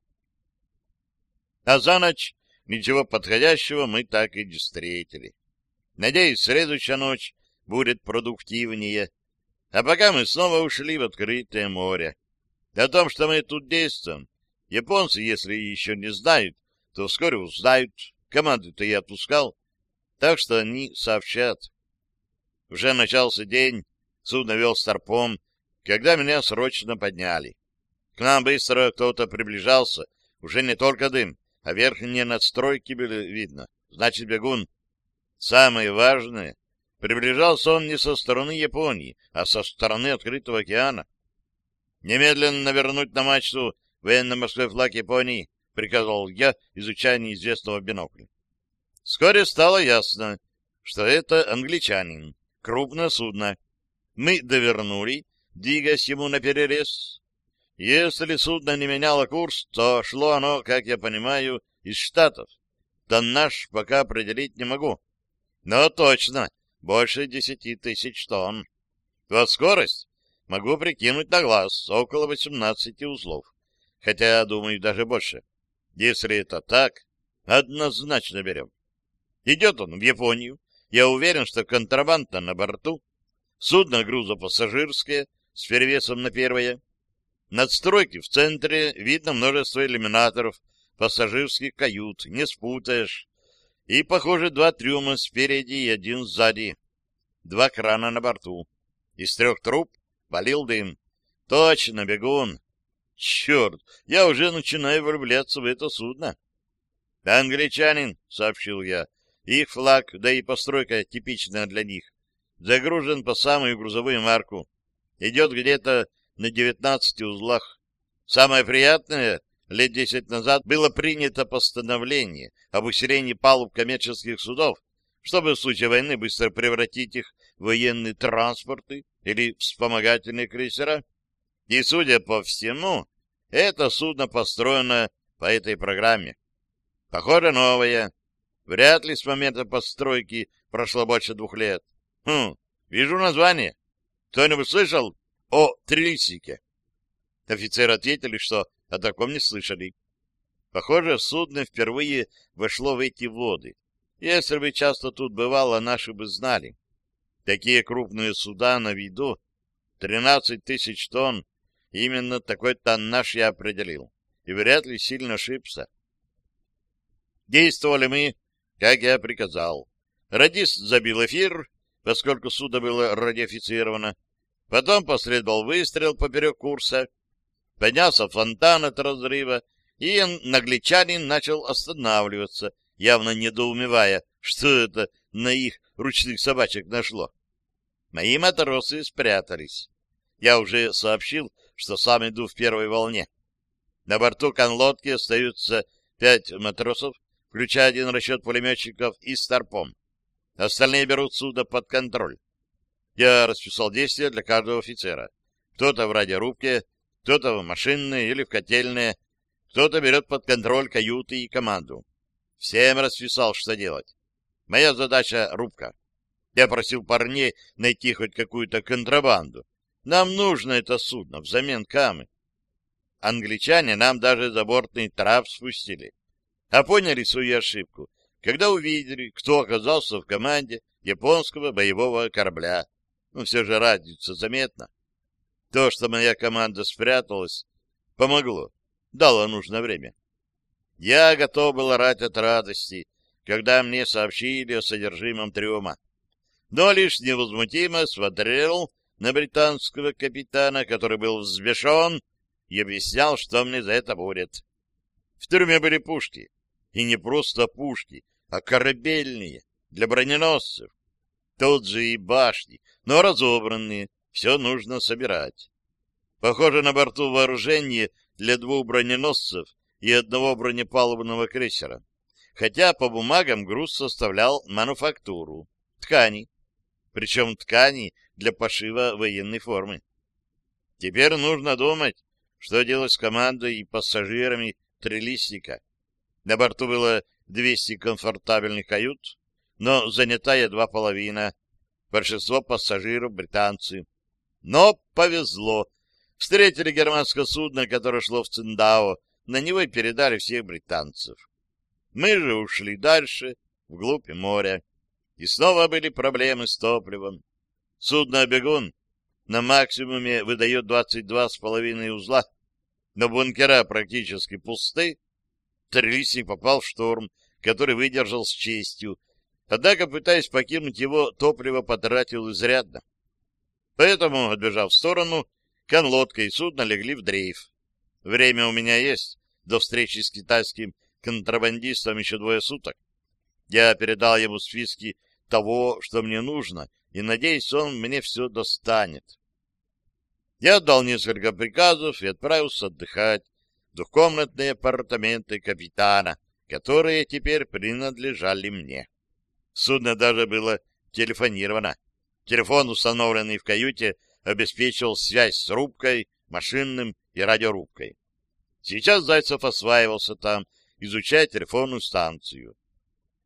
А за ночь ничего подходящего мы так и не встретили. Надеюсь, следующая ночь будет продуктивнее. А пока мы снова ушли в открытое море. О том, что мы тут действуем, японцы, если еще не знают, то вскоре узнают. Команду-то я отпускал, так что они сообщат. Уже начался день, судно вел старпом, когда меня срочно подняли. К нам быстро кто-то приближался, уже не только дым, а верхние надстройки были видно. Значит, бегун. Самое важное, приближался он не со стороны Японии, а со стороны открытого океана. Немедленно вернуть на мачту военно-морской флаг Японии, приказал я, изучая неизвестного бинокля. Вскоре стало ясно, что это англичанин, крупное судно. Мы довернули, двигаясь ему на перерез. Если судно не меняло курс, то шло оно, как я понимаю, из Штатов. Тоннаж пока определить не могу. Но точно больше десяти тысяч тонн. Вот скорость могу прикинуть на глаз около 18 узлов, хотя, думаю, даже больше. Если это так, однозначно берем. Идет он в Японию. Я уверен, что контрабанда на борту. Судно грузопассажирское с перевесом на первое. Надстройки в центре видно множество иллюминаторов, пассажирских кают, не спутаешь. И, похоже, два трюма спереди и один сзади. Два крана на борту. Из трех труб валил дым. Точно, бегун. Черт, я уже начинаю влюбляться в это судно. «Англичанин», — сообщил я, — «их флаг, да и постройка типичная для них. Загружен по самую грузовую марку. Идет где-то на девятнадцати узлах. Самое приятное, лет десять назад было принято постановление об усилении палуб коммерческих судов, чтобы в случае войны быстро превратить их в военные транспорты или вспомогательные крейсера. И, судя по всему, это судно построено по этой программе. Похоже, новое. Вряд ли с момента постройки прошло больше двух лет. Хм, вижу название. Кто-нибудь слышал о Трилисике? Офицеры ответили, что о таком не слышали. Похоже, судно впервые вошло в эти воды. Если бы часто тут бывало, наши бы знали. Такие крупные суда на виду, 13 тысяч тонн, именно такой тоннаж я определил. И вряд ли сильно ошибся. Действовали мы, как я приказал. Радист забил эфир, поскольку судно было радиофицировано. Потом последовал выстрел поперек курса. Поднялся фонтан от разрыва, и нагличанин начал останавливаться, явно недоумевая, что это на их ручных собачек нашло. Мои матросы спрятались. Я уже сообщил, что сам иду в первой волне. На борту конлодки остаются пять матросов, включая один расчет пулеметчиков и старпом. Остальные берут судно под контроль. Я расписал действия для каждого офицера. Кто-то в радиорубке, кто-то в машинной или в котельной, кто-то берет под контроль каюты и команду. Всем расписал, что делать. Моя задача — рубка. Я просил парней найти хоть какую-то контрабанду. Нам нужно это судно взамен камы. Англичане нам даже забортный трап спустили. А поняли свою ошибку, когда увидели, кто оказался в команде японского боевого корабля. Ну, все же разница заметна. То, что моя команда спряталась, помогло, дало нужное время. Я готов был орать от радости, когда мне сообщили о содержимом трюма. Но лишь невозмутимо смотрел на британского капитана, который был взбешен и объяснял, что мне за это будет. В трюме были пушки. И не просто пушки, а корабельные, для броненосцев. Тут же и башни, но разобранные, все нужно собирать. Похоже на борту вооружение для двух броненосцев и одного бронепалубного крейсера. Хотя по бумагам груз составлял мануфактуру, ткани, причем ткани для пошива военной формы. Теперь нужно думать, что делать с командой и пассажирами трелистника. На борту было 200 комфортабельных кают, но занята едва половина. Большинство пассажиров — британцы. Но повезло. Встретили германское судно, которое шло в Циндао, на него и передали всех британцев. Мы же ушли дальше, вглубь моря. И снова были проблемы с топливом. Судно «Бегун» на максимуме выдает 22,5 узла, но бункера практически пусты. Трилистник попал в шторм, который выдержал с честью, однако, пытаясь покинуть его, топливо потратил изрядно. Поэтому, отбежав в сторону, конлодка и судно легли в дрейф. Время у меня есть, до встречи с китайским контрабандистом еще двое суток. Я передал ему списки того, что мне нужно, и, надеюсь, он мне все достанет. Я отдал несколько приказов и отправился отдыхать в двухкомнатные апартаменты капитана, которые теперь принадлежали мне. Судно даже было телефонировано. Телефон, установленный в каюте, обеспечивал связь с рубкой, машинным и радиорубкой. Сейчас Зайцев осваивался там, изучая телефонную станцию.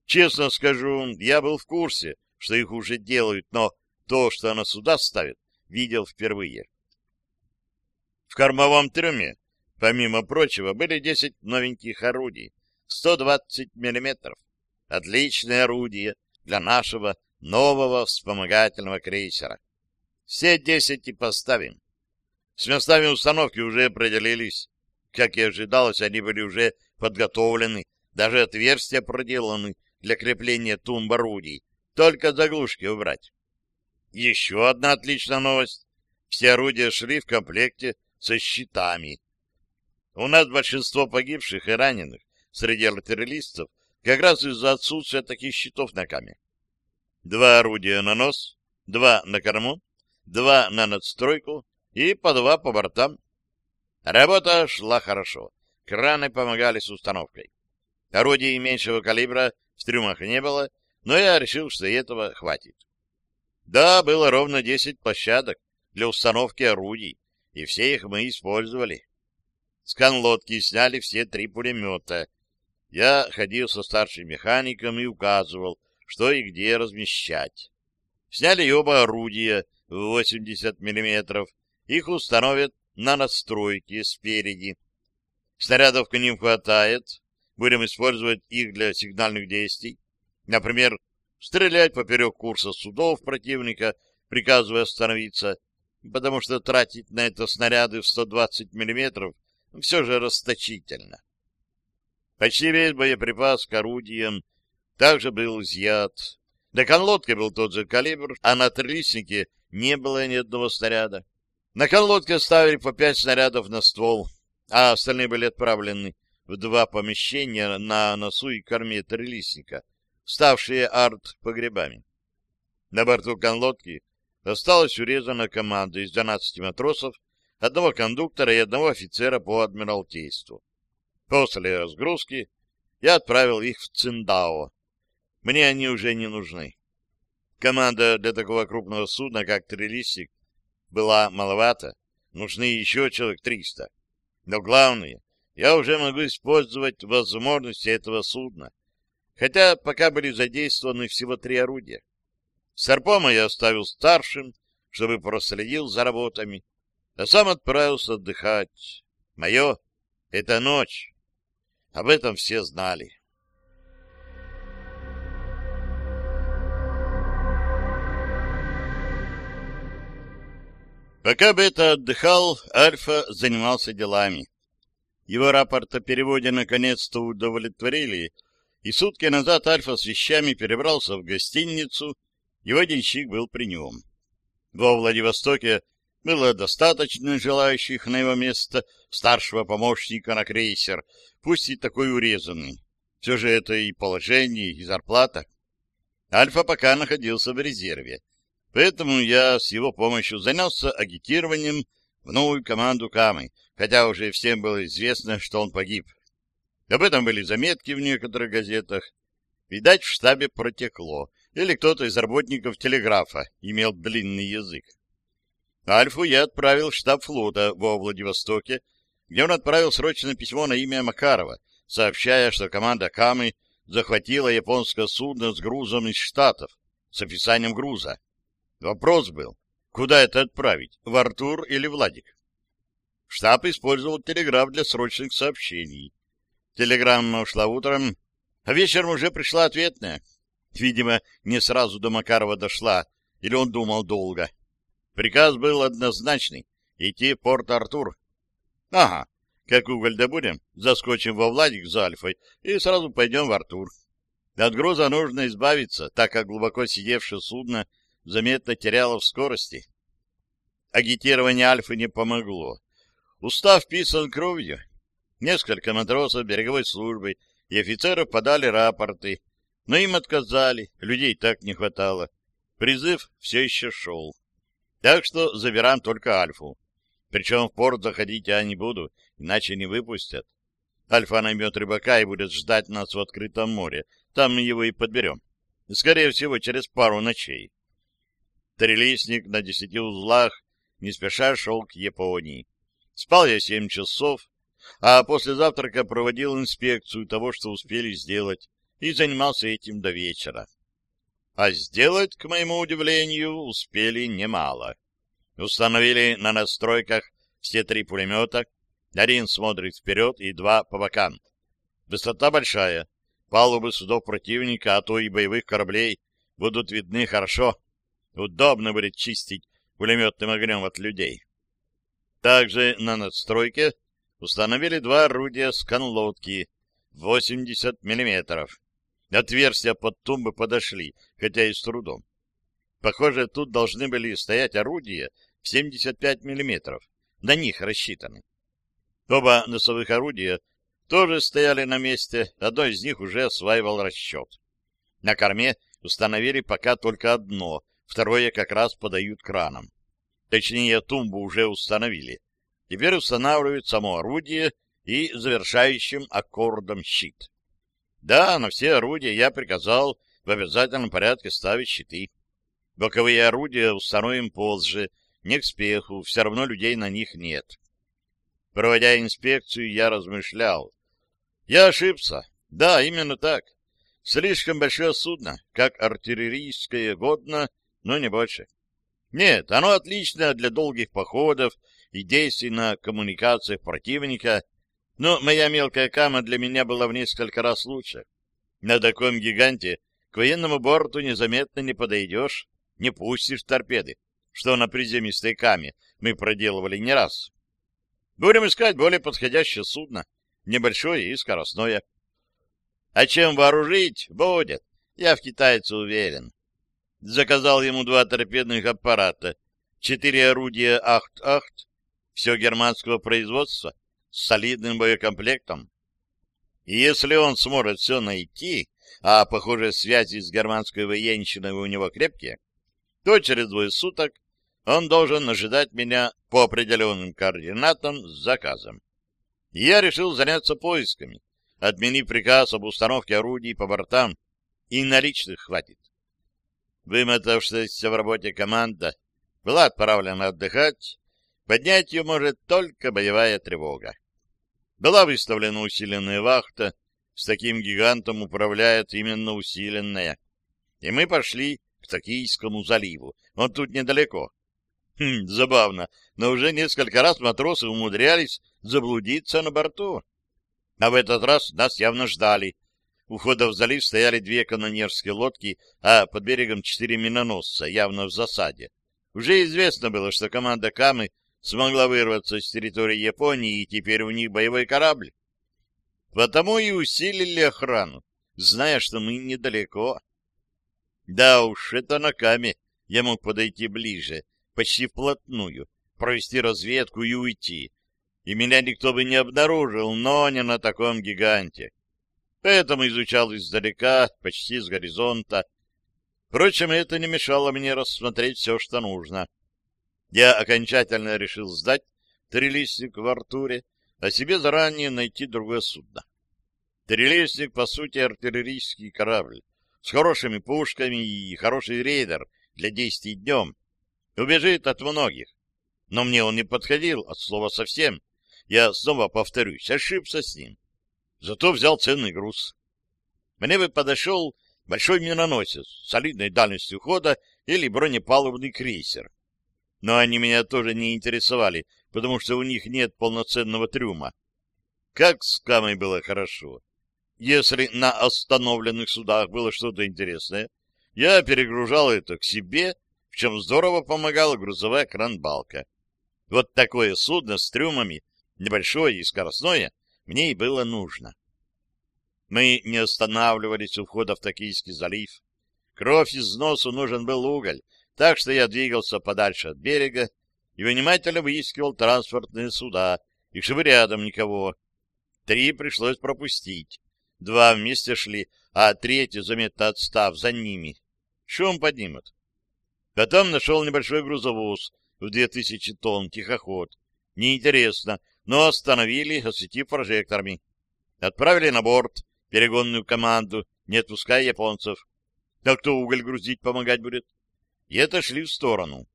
Честно скажу, я был в курсе, что их уже делают, но то, что она сюда ставит, видел впервые. В кормовом трюме, помимо прочего, были 10 новеньких орудий, 120 мм. Отличное орудие для нашего нового вспомогательного крейсера. Все 10 и поставим. С местами установки уже определились. Как и ожидалось, они были уже подготовлены, даже отверстия проделаны для крепления тумб орудий. Только заглушки убрать. Еще одна отличная новость. Все орудия шли в комплекте со щитами. У нас большинство погибших и раненых среди артиллеристов как раз из-за отсутствия таких щитов на каме. Два орудия на нос, два на корму, два на надстройку и по два по бортам. Работа шла хорошо. Краны помогали с установкой. Орудий меньшего калибра в трюмах не было, но я решил, что этого хватит. Да, было ровно 10 площадок для установки орудий, и все их мы использовали. Скан лодки сняли все три пулемета. Я ходил со старшим механиком и указывал, что и где размещать. Сняли оба орудия в 80 мм, их установят на настройке спереди. Снарядов к ним хватает, будем использовать их для сигнальных действий. Например, стрелять поперек курса судов противника, приказывая остановиться, потому что тратить на это снаряды в 120 мм все же расточительно. Почти весь боеприпас к орудиям также был изъят. На конлодке был тот же калибр, а на трилистнике не было ни одного снаряда. На конлодке ставили по пять снарядов на ствол, а остальные были отправлены в два помещения на носу и корме трилистника, ставшие арт-погребами. На борту конлодки осталась урезана команда из 12 матросов, одного кондуктора и одного офицера по адмиралтейству. После разгрузки я отправил их в Циндао. Мне они уже не нужны. Команда для такого крупного судна, как Трелисик, была маловато. Нужны еще человек триста. Но главное, я уже могу использовать возможности этого судна. Хотя пока были задействованы всего три орудия. Сарпома я оставил старшим, чтобы проследил за работами, а сам отправился отдыхать. Мое — это ночь. Об этом все знали. Пока Бета отдыхал, Альфа занимался делами. Его рапорт о переводе наконец-то удовлетворили, и сутки назад Альфа с вещами перебрался в гостиницу, его денщик был при нем. Во Владивостоке было достаточно желающих на его место старшего помощника на крейсер, пусть и такой урезанный. Все же это и положение, и зарплата. Альфа пока находился в резерве. Поэтому я с его помощью занялся агитированием в новую команду Камы, хотя уже всем было известно, что он погиб. Об этом были заметки в некоторых газетах. Видать, в штабе протекло, или кто-то из работников телеграфа имел длинный язык. Альфу я отправил в штаб флота во Владивостоке, где он отправил срочное письмо на имя Макарова, сообщая, что команда Камы захватила японское судно с грузом из Штатов, с описанием груза. Вопрос был, куда это отправить, в Артур или Владик? Штаб использовал телеграф для срочных сообщений. Телеграмма ушла утром, а вечером уже пришла ответная. Видимо, не сразу до Макарова дошла, или он думал долго. Приказ был однозначный — идти в Порт-Артур. Ага, как уголь добудем, заскочим во Владик за Альфой и сразу пойдем в Артур. От груза нужно избавиться, так как глубоко сидевшее судно заметно теряло в скорости. Агитирование Альфы не помогло. Устав писан кровью. Несколько матросов береговой службы и офицеров подали рапорты, но им отказали, людей так не хватало. Призыв все еще шел. Так что забираем только Альфу. Причем в порт заходить я не буду, иначе не выпустят. Альфа наймет рыбака и будет ждать нас в открытом море. Там мы его и подберем. Скорее всего, через пару ночей. Трелистник на десяти узлах не спеша шел к Японии. Спал я семь часов, а после завтрака проводил инспекцию того, что успели сделать, и занимался этим до вечера. А сделать, к моему удивлению, успели немало. Установили на настройках все три пулемета, один смотрит вперед и два по бокам. Высота большая, палубы судов противника, а то и боевых кораблей будут видны хорошо. Удобно будет чистить пулеметным огнем от людей. Также на надстройке установили два орудия сканлодки 80 мм. Отверстия под тумбы подошли, хотя и с трудом. Похоже, тут должны были стоять орудия в 75 мм. На них рассчитаны. Оба носовых орудия тоже стояли на месте, одно из них уже осваивал расчет. На корме установили пока только одно, второе как раз подают краном. Точнее, тумбу уже установили. Теперь устанавливают само орудие и завершающим аккордом щит. Да, на все орудия я приказал в обязательном порядке ставить щиты. Боковые орудия установим позже, не к спеху, все равно людей на них нет. Проводя инспекцию, я размышлял. Я ошибся. Да, именно так. Слишком большое судно, как артиллерийское, годно, но не больше. Нет, оно отлично для долгих походов и действий на коммуникациях противника, но моя мелкая кама для меня была в несколько раз лучше. На таком гиганте к военному борту незаметно не подойдешь, не пустишь торпеды, что на приземистой каме мы проделывали не раз. Будем искать более подходящее судно, небольшое и скоростное. А чем вооружить будет, я в китайце уверен. Заказал ему два торпедных аппарата, четыре орудия «Ахт-Ахт», все германского производства, с солидным боекомплектом. И если он сможет все найти, а, похоже, связи с германской военщиной у него крепкие, то через двое суток он должен ожидать меня по определенным координатам с заказом. Я решил заняться поисками, отменив приказ об установке орудий по бортам, и наличных хватит. Вымотавшаяся в работе команда была отправлена отдыхать, поднять ее может только боевая тревога. Была выставлена усиленная вахта, с таким гигантом управляет именно усиленная. И мы пошли к Токийскому заливу, он тут недалеко. Хм, забавно, но уже несколько раз матросы умудрялись заблудиться на борту. А в этот раз нас явно ждали. У входа в залив стояли две канонерские лодки, а под берегом четыре миноносца, явно в засаде. Уже известно было, что команда Камы смогла вырваться с территории Японии, и теперь у них боевой корабль. Потому и усилили охрану, зная, что мы недалеко. Да уж, это на Каме я мог подойти ближе, почти вплотную, провести разведку и уйти. И меня никто бы не обнаружил, но не на таком гиганте. Поэтому изучал издалека, почти с горизонта. Впрочем, это не мешало мне рассмотреть все, что нужно. Я окончательно решил сдать трилистник в Артуре, а себе заранее найти другое судно. Трилистник, по сути, артиллерийский корабль, с хорошими пушками и хороший рейдер для действий днем. Убежит от многих. Но мне он не подходил от слова совсем. Я снова повторюсь, ошибся с ним. Зато взял ценный груз. Мне бы подошел большой миноносец с солидной дальностью хода или бронепалубный крейсер. Но они меня тоже не интересовали, потому что у них нет полноценного трюма. Как с Камой было хорошо. Если на остановленных судах было что-то интересное, я перегружал это к себе в чем здорово помогала грузовая кран-балка. Вот такое судно с трюмами, небольшое и скоростное, мне и было нужно. Мы не останавливались у входа в Токийский залив. Кровь из носу нужен был уголь, так что я двигался подальше от берега и внимательно выискивал транспортные суда, и чтобы рядом никого. Три пришлось пропустить. Два вместе шли, а третий, заметно отстав за ними. Шум поднимут. Потом нашел небольшой грузовоз в две тысячи тонн, тихоход. Неинтересно, но остановили, осветив прожекторами. Отправили на борт перегонную команду, не отпуская японцев. А кто уголь грузить помогать будет? И это шли в сторону.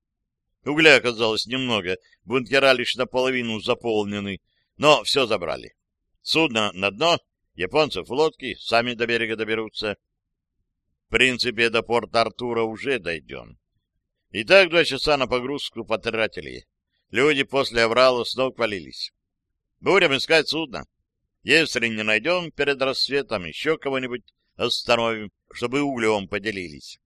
Угля оказалось немного, бункера лишь наполовину заполнены, но все забрали. Судно на дно, японцев в лодке, сами до берега доберутся. В принципе, до порта Артура уже дойдем. И так два часа на погрузку потратили. Люди после Аврала с ног. Будем искать судно. Если не найдем перед рассветом, еще кого-нибудь остановим, чтобы углем поделились.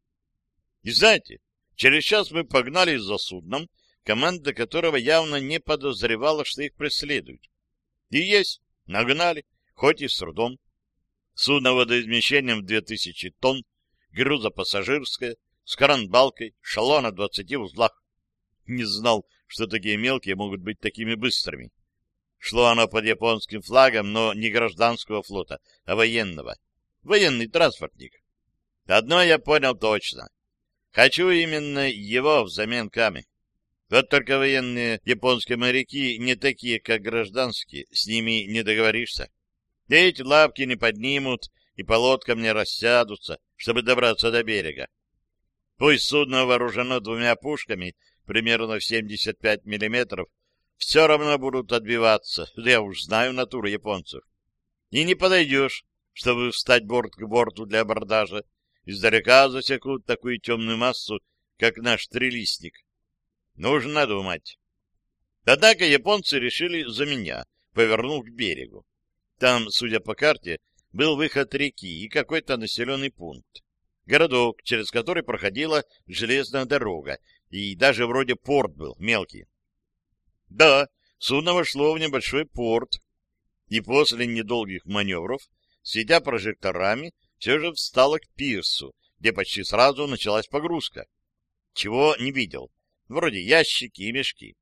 И знаете, через час мы погнали за судном, команда которого явно не подозревала, что их преследуют. И есть, нагнали, хоть и с трудом. Судно водоизмещением в 2000 тонн, грузопассажирское, с каранбалкой, шало на 20 узлах. Не знал, что такие мелкие могут быть такими быстрыми. Шло оно под японским флагом, но не гражданского флота, а военного. Военный транспортник. Одно я понял точно. Хочу именно его взамен Ками. Вот только военные японские моряки не такие, как гражданские, с ними не договоришься. Эти лапки не поднимут и по лодкам не рассядутся, чтобы добраться до берега. Пусть судно вооружено двумя пушками, примерно в 75 миллиметров, все равно будут отбиваться, я уж знаю натуру японцев. И не подойдешь, чтобы встать борт к борту для абордажа, издалека засекут такую темную массу, как наш трилистник. Нужно думать. Однако японцы решили за меня, повернув к берегу. Там, судя по карте, был выход реки и какой-то населенный пункт. Городок, через который проходила железная дорога, и даже вроде порт был мелкий. Да, судно вошло в небольшой порт, и после недолгих маневров, светя прожекторами, все же встала к пирсу, где почти сразу началась погрузка. Чего не видел. Вроде ящики и мешки.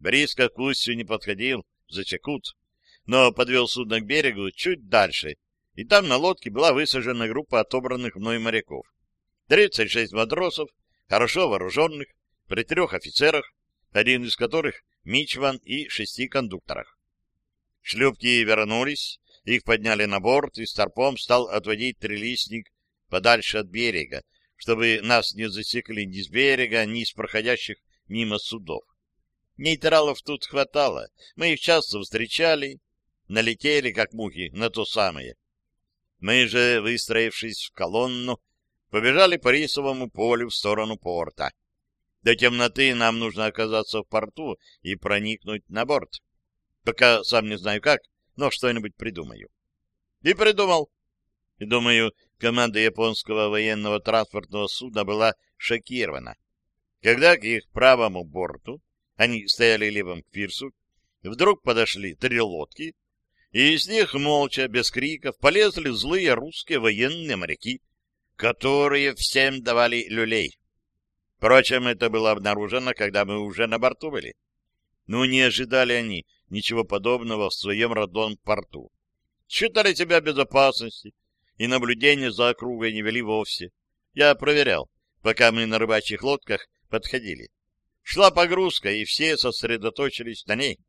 Близко к устью не подходил, зачекут, но подвел судно к берегу чуть дальше, и там на лодке была высажена группа отобранных мной моряков. 36 матросов, хорошо вооруженных, при трех офицерах, один из которых Мичван и шести кондукторах. Шлюпки вернулись, их подняли на борт, и Старпом стал отводить трилистник подальше от берега, чтобы нас не засекли ни с берега, ни с проходящих мимо судов. Нейтралов тут хватало, мы их часто встречали, налетели, как мухи, на то самое. Мы же, выстроившись в колонну, побежали по рисовому полю в сторону порта. До темноты нам нужно оказаться в порту и проникнуть на борт. Пока сам не знаю как, но что-нибудь придумаю. И придумал. И думаю, команда японского военного транспортного судна была шокирована. Когда к их правому борту, они стояли левым к пирсу, вдруг подошли три лодки, и из них молча, без криков, полезли злые русские военные моряки, которые всем давали люлей. Впрочем, это было обнаружено, когда мы уже на борту были. Но не ожидали они ничего подобного в своем родном порту. Считали себя безопасности, и наблюдение за округой не вели вовсе. Я проверял, пока мы на рыбачьих лодках подходили. Шла погрузка, и все сосредоточились на ней.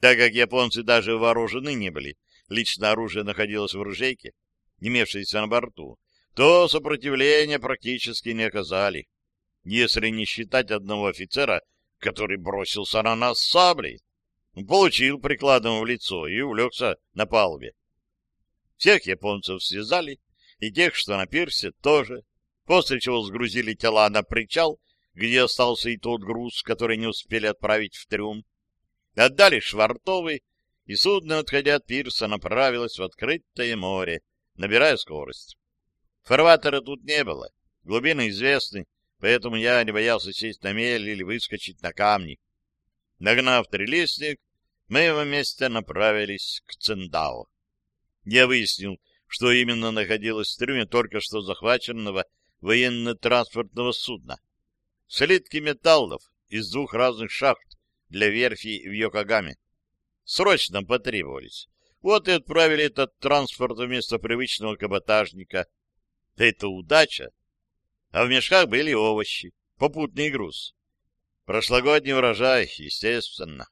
Так как японцы даже вооружены не были, личное оружие находилось в ружейке, имевшейся на борту, то сопротивления практически не оказали если не считать одного офицера, который бросился на нас с саблей. Получил прикладом в лицо и улегся на палубе. Всех японцев связали, и тех, что на пирсе, тоже, после чего сгрузили тела на причал, где остался и тот груз, который не успели отправить в трюм. Отдали швартовый, и судно, отходя от пирса, направилось в открытое море, набирая скорость. Фарватера тут не было, глубины известны, поэтому я не боялся сесть на мель или выскочить на камни. Нагнав трелесник, мы вместе направились к Цендао. Я выяснил, что именно находилось в трюме только что захваченного военно-транспортного судна. Слитки металлов из двух разных шахт для верфи в Йокогаме. Срочно потребовались. Вот и отправили этот транспорт вместо привычного каботажника. Это удача, а в мешках были овощи, попутный груз. Прошлогодний урожай, естественно.